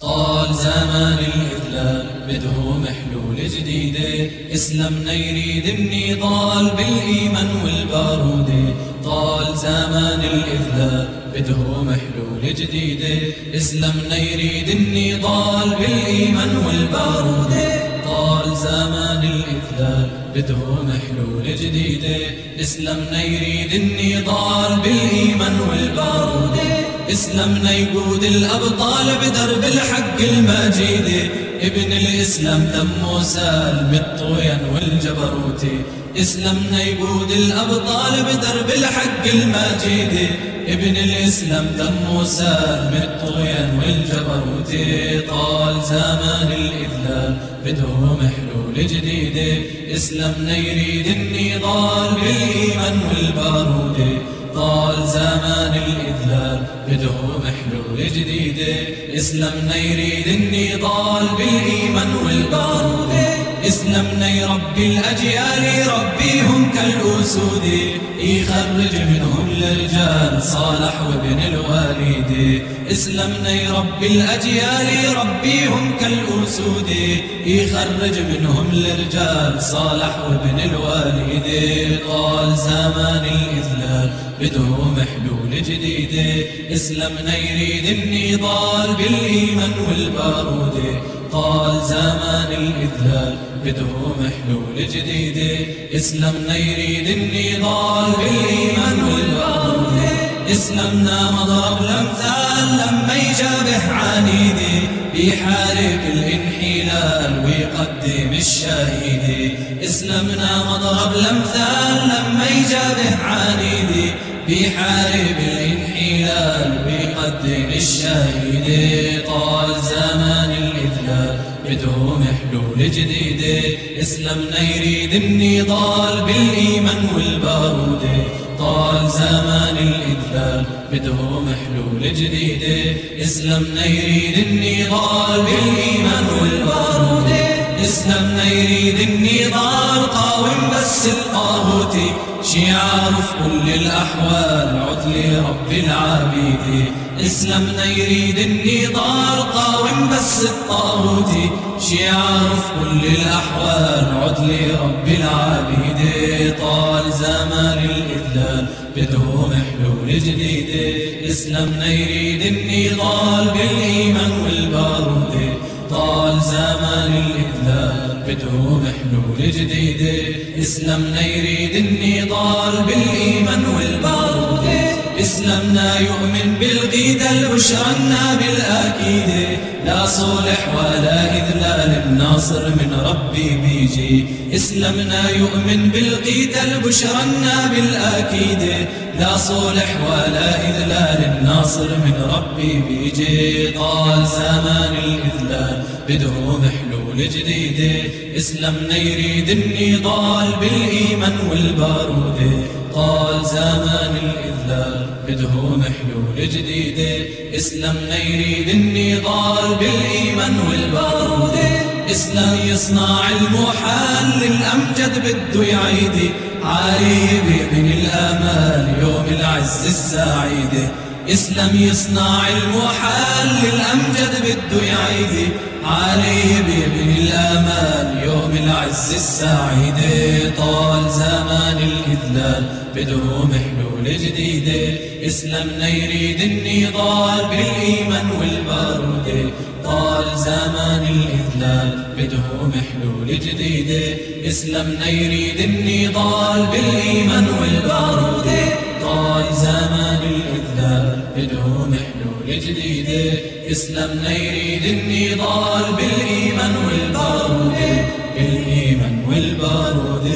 طال زمان الإذلال بده محلول جديدة. إسلامنا يريد النضال بالإيمان والبارود طال زمان الإذلال بده محلول جديدة. إسلامنا يريد النضال بالإيمان والبارود طال زمان الإذلال بده محلول جديدة. إسلامنا يريد النضال بالإيمان والبارود إسلامنا يقود الأبطال بدرب الحق المجيد. ابن الإسلام دمه سال بالطغيان والجبروت. إسلامنا يقود الأبطال بدرب الحق المجيد. ابن الإسلام دمه سال بالطغيان والجبروت. طال زمان الإذلال بده محلول جديد. إسلامنا يريد النضال بالإيمان والبارود. طال زمان الإذلال بده محلول جديدة إسلامنا يريد النضال بالإيمان والبارود. إسلامنا يربي الأجيال يربيهم كالأسود. يخرج منهم الرجال صالح وابن الوالد إسلامنا يربي الأجيال يربيهم كالأسود. يخرج منهم الرجال صالح وابن الوالد طال زمان الإذلال بده محلول جديد. إسلامنا يريد النضال بالإيمان والبارود. طال زمان الإذلال بده محلول جديد. إسلامنا يريد النضال بالإيمان والبارود إسلامنا مضرب الأمثال لما يجابه عنيدي بيحارب الانحلال ويقدم الشهيد. إسلامنا مضرب الأمثال لما يجابه عنيدي بيحارب الانحلال ويقدم الشهيد. طال زمان الإذلال بده محلول جديد إسلامنا يريد النضال بالإيمان والبارود طال زمان الإذلال بده محلول جديد. إسلامنا يريد النضال بالإيمان والبارود إسلامنا يريد النضال قاوم بس الطاغوتي شعار في كل الأحوال عدل رب العبيد. إسلامنا يريد النضال قاوم بس الطاغوت. شعار في كل الأحوال عدل رب العبيد. طال زمان الإذلال بده محلول جديد. إسلامنا يريد النضال بالإيمان والبارود طال زمان الإذلال بده محلول جديد إسلامنا يريد النضال بالإيمان والبارود إسلامنا يؤمن بالقيد البشرنا بالأكيد لا صلح ولا إذلال الناصر من ربي بيجي. إسلامنا يؤمن بالقيد البشرنا بالأكيد. لا صلح ولا إذلال الناصر من ربي بيجي. طال زمان الإذلال بده محلول جديد إسلامنا يريد النضال بالإيمان والبارود. طال زمان الإذلال بده محلول جديد إسلامنا يريد النضال بالإيمان والبارود. إسلام يصنع المحال للأمجد بده يعيد. علي بابن الآمال يوم العز السعيد. إسلام يصنع المحال للأمجد بده يعيد. علي بابن الآمال يوم العز السعيد. طال زمان الإذلال بده محلول جديد. إسلامنا يريد النضال بالإيمان والبارود. طال زمان الإذلال الجنان بده محلول جديد إسلامنا يريد النضال بالإيمان والبارود ضاع زمان الإذلال بده محلول جديد إسلامنا يريد النضال بالإيمان والبارود بالإيمان والبارود